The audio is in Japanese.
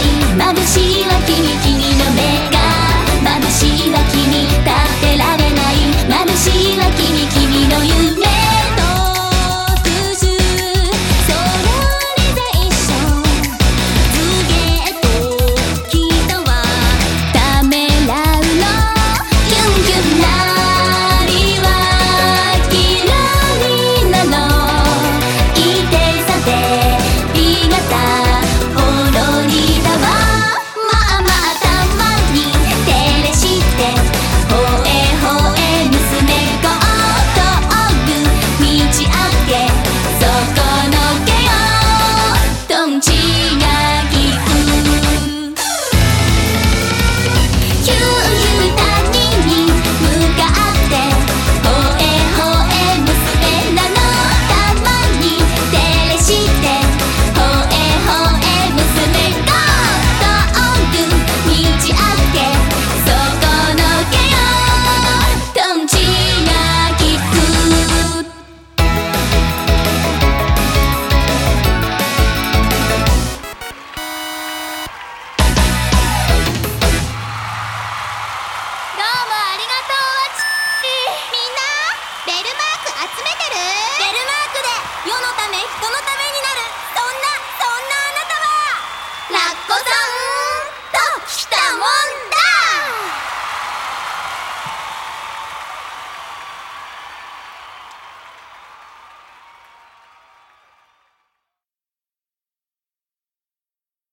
い眩しい情ベルマークで世のため人のため